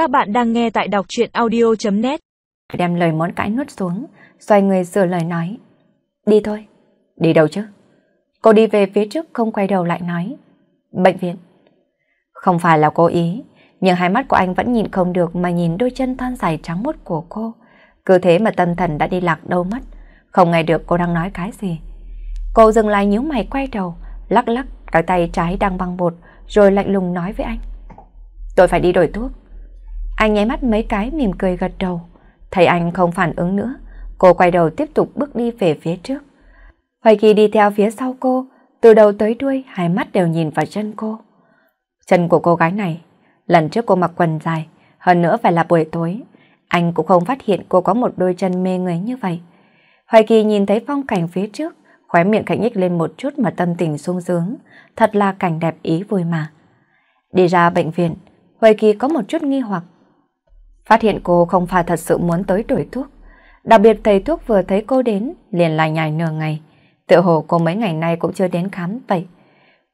Các bạn đang nghe tại đọc chuyện audio.net Đem lời muốn cãi nuốt xuống, xoay người sửa lời nói. Đi thôi. Đi đâu chứ? Cô đi về phía trước không quay đầu lại nói. Bệnh viện. Không phải là cố ý, nhưng hai mắt của anh vẫn nhìn không được mà nhìn đôi chân thon dài trắng mốt của cô. Cứ thế mà tâm thần đã đi lạc đâu mất, không nghe được cô đang nói cái gì. Cô dừng lại nhíu mày quay đầu, lắc lắc cái tay trái đang băng bột, rồi lạnh lùng nói với anh. Tôi phải đi đổi thuốc. Anh nháy mắt mấy cái mỉm cười gật đầu. Thấy anh không phản ứng nữa, cô quay đầu tiếp tục bước đi về phía trước. Hoài Kỳ đi theo phía sau cô, từ đầu tới đuôi hai mắt đều nhìn vào chân cô. Chân của cô gái này, lần trước cô mặc quần dài, hơn nữa phải là buổi tối, anh cũng không phát hiện cô có một đôi chân mê người như vậy. Hoài Kỳ nhìn thấy phong cảnh phía trước, khóe miệng khẽ nhích lên một chút mà tâm tình sung sướng, thật là cảnh đẹp ý vui mà. Đi ra bệnh viện, Hoài Kỳ có một chút nghi hoặc. Phát hiện cô không phải thật sự muốn tới đổi thuốc. Đặc biệt thầy thuốc vừa thấy cô đến, liền lại nhài nửa ngày. Tự hồ cô mấy ngày nay cũng chưa đến khám vậy.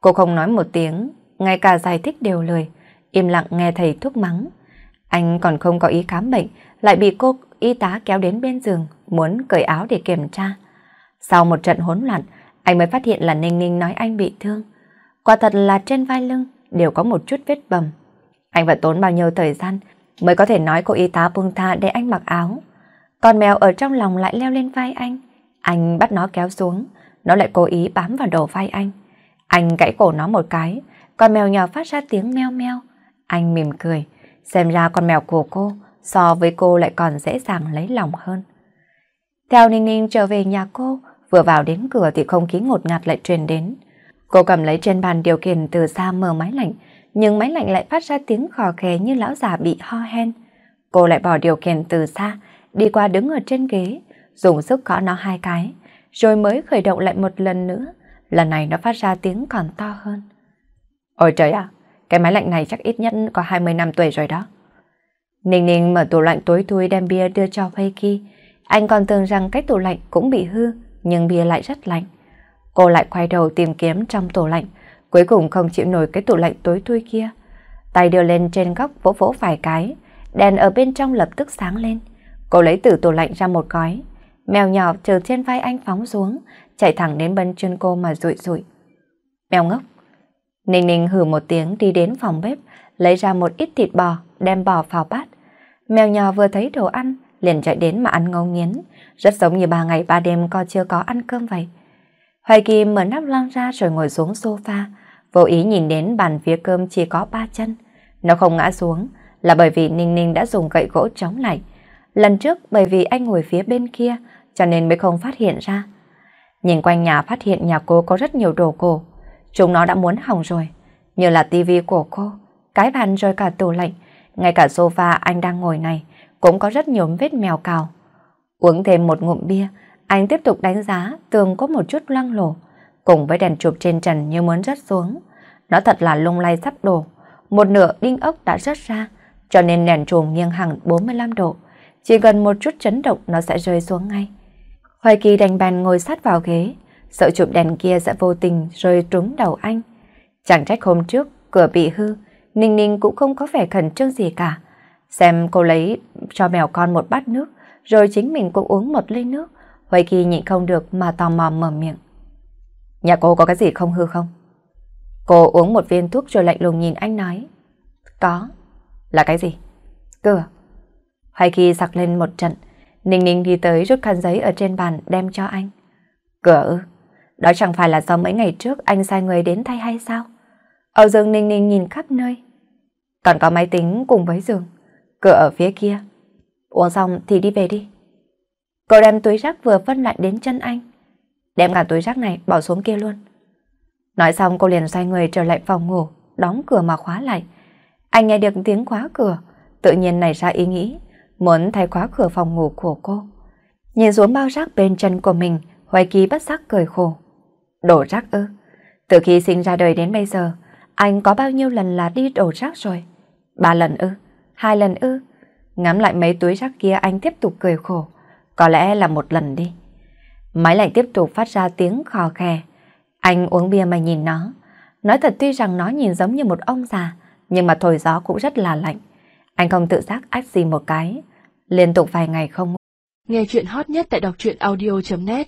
Cô không nói một tiếng, ngay cả giải thích đều lười, im lặng nghe thầy thuốc mắng. Anh còn không có ý khám bệnh, lại bị cô y tá kéo đến bên giường, muốn cởi áo để kiểm tra. Sau một trận hỗn loạn, anh mới phát hiện là Ninh Ninh nói anh bị thương. Quả thật là trên vai lưng đều có một chút vết bầm. Anh phải tốn bao nhiêu thời gian mới có thể nói cô y tá buông tha để anh mặc áo. Con mèo ở trong lòng lại leo lên vai anh. Anh bắt nó kéo xuống, nó lại cố ý bám vào đầu vai anh. Anh gãy cổ nó một cái, con mèo nhỏ phát ra tiếng meo meo. Anh mỉm cười, xem ra con mèo của cô so với cô lại còn dễ dàng lấy lòng hơn. Theo Ninh Ninh trở về nhà cô, vừa vào đến cửa thì không khí ngột ngạt lại truyền đến. Cô cầm lấy trên bàn điều khiển từ xa mở máy lạnh, nhưng máy lạnh lại phát ra tiếng khò khè như lão già bị ho hen. Cô lại bỏ điều khiển từ xa, đi qua đứng ở trên ghế, dùng sức gõ nó hai cái, rồi mới khởi động lại một lần nữa. Lần này nó phát ra tiếng còn to hơn. Ôi trời ạ, cái máy lạnh này chắc ít nhất có 20 năm tuổi rồi đó. Ninh Ninh mở tủ lạnh tối thui đem bia đưa cho Heiki. Anh còn tưởng rằng cái tủ lạnh cũng bị hư, nhưng bia lại rất lạnh. Cô lại quay đầu tìm kiếm trong tủ lạnh, cuối cùng không chịu nổi cái tủ lạnh tối thui kia. Tay đưa lên trên góc vỗ vỗ vài cái, đèn ở bên trong lập tức sáng lên. Cô lấy từ tủ lạnh ra một gói, mèo nhỏ trừ trên vai anh phóng xuống, chạy thẳng đến bên chân cô mà rụi rụi. Mèo ngốc. Ninh ninh hử một tiếng đi đến phòng bếp, lấy ra một ít thịt bò, đem bò vào bát. Mèo nhỏ vừa thấy đồ ăn, liền chạy đến mà ăn ngấu nghiến, rất giống như ba ngày ba đêm co chưa có ăn cơm vậy. Hoài Kỳ mở nắp lăng ra rồi ngồi xuống sofa, vô ý nhìn đến bàn phía cơm chỉ có ba chân. Nó không ngã xuống là bởi vì Ninh Ninh đã dùng gậy gỗ chống lại. Lần trước bởi vì anh ngồi phía bên kia cho nên mới không phát hiện ra. Nhìn quanh nhà phát hiện nhà cô có rất nhiều đồ cổ. Chúng nó đã muốn hỏng rồi. Như là tivi của cô, cái bàn rồi cả tủ lạnh, ngay cả sofa anh đang ngồi này cũng có rất nhiều vết mèo cào. Uống thêm một ngụm bia, anh tiếp tục đánh giá tường có một chút loang lổ, cùng với đèn chụp trên trần như muốn rớt xuống. Nó thật là lung lay sắp đổ, một nửa đinh ốc đã rớt ra, cho nên đèn chùm nghiêng hẳn 45 độ. Chỉ cần một chút chấn động nó sẽ rơi xuống ngay. Hoài Kỳ đành bàn ngồi sát vào ghế, sợ chụp đèn kia sẽ vô tình rơi trúng đầu anh. Chẳng trách hôm trước, cửa bị hư, Ninh Ninh cũng không có vẻ khẩn trương gì cả. Xem cô lấy cho mèo con một bát nước, rồi chính mình cũng uống một ly nước. Huệ Kỳ nhịn không được mà tò mò mở miệng. Nhà cô có cái gì không hư không? Cô uống một viên thuốc rồi lạnh lùng nhìn anh nói. Có. Là cái gì? Cửa. À? Huệ Kỳ sặc lên một trận. Ninh Ninh đi tới rút khăn giấy ở trên bàn đem cho anh. Cửa ư? Đó chẳng phải là do mấy ngày trước anh sai người đến thay hay sao? Âu Dương Ninh Ninh nhìn khắp nơi. Còn có máy tính cùng với giường. Cửa ở phía kia. Uống xong thì đi về đi. Cô đem túi rác vừa phân lại đến chân anh. Đem cả túi rác này bỏ xuống kia luôn. Nói xong cô liền xoay người trở lại phòng ngủ, đóng cửa mà khóa lại. Anh nghe được tiếng khóa cửa, tự nhiên nảy ra ý nghĩ, muốn thay khóa cửa phòng ngủ của cô. Nhìn xuống bao rác bên chân của mình, Hoài Kỳ bất giác cười khổ. Đổ rác ư? Từ khi sinh ra đời đến bây giờ, anh có bao nhiêu lần là đi đổ rác rồi? Ba lần ư? Hai lần ư? Ngắm lại mấy túi rác kia anh tiếp tục cười khổ. Có lẽ là một lần đi. Máy lạnh tiếp tục phát ra tiếng khò khè. Anh uống bia mà nhìn nó. Nói thật tuy rằng nó nhìn giống như một ông già, nhưng mà thổi gió cũng rất là lạnh. Anh không tự giác ách gì một cái, liên tục vài ngày không ngủ. Nghe chuyện hot nhất tại đọc truyện audio.net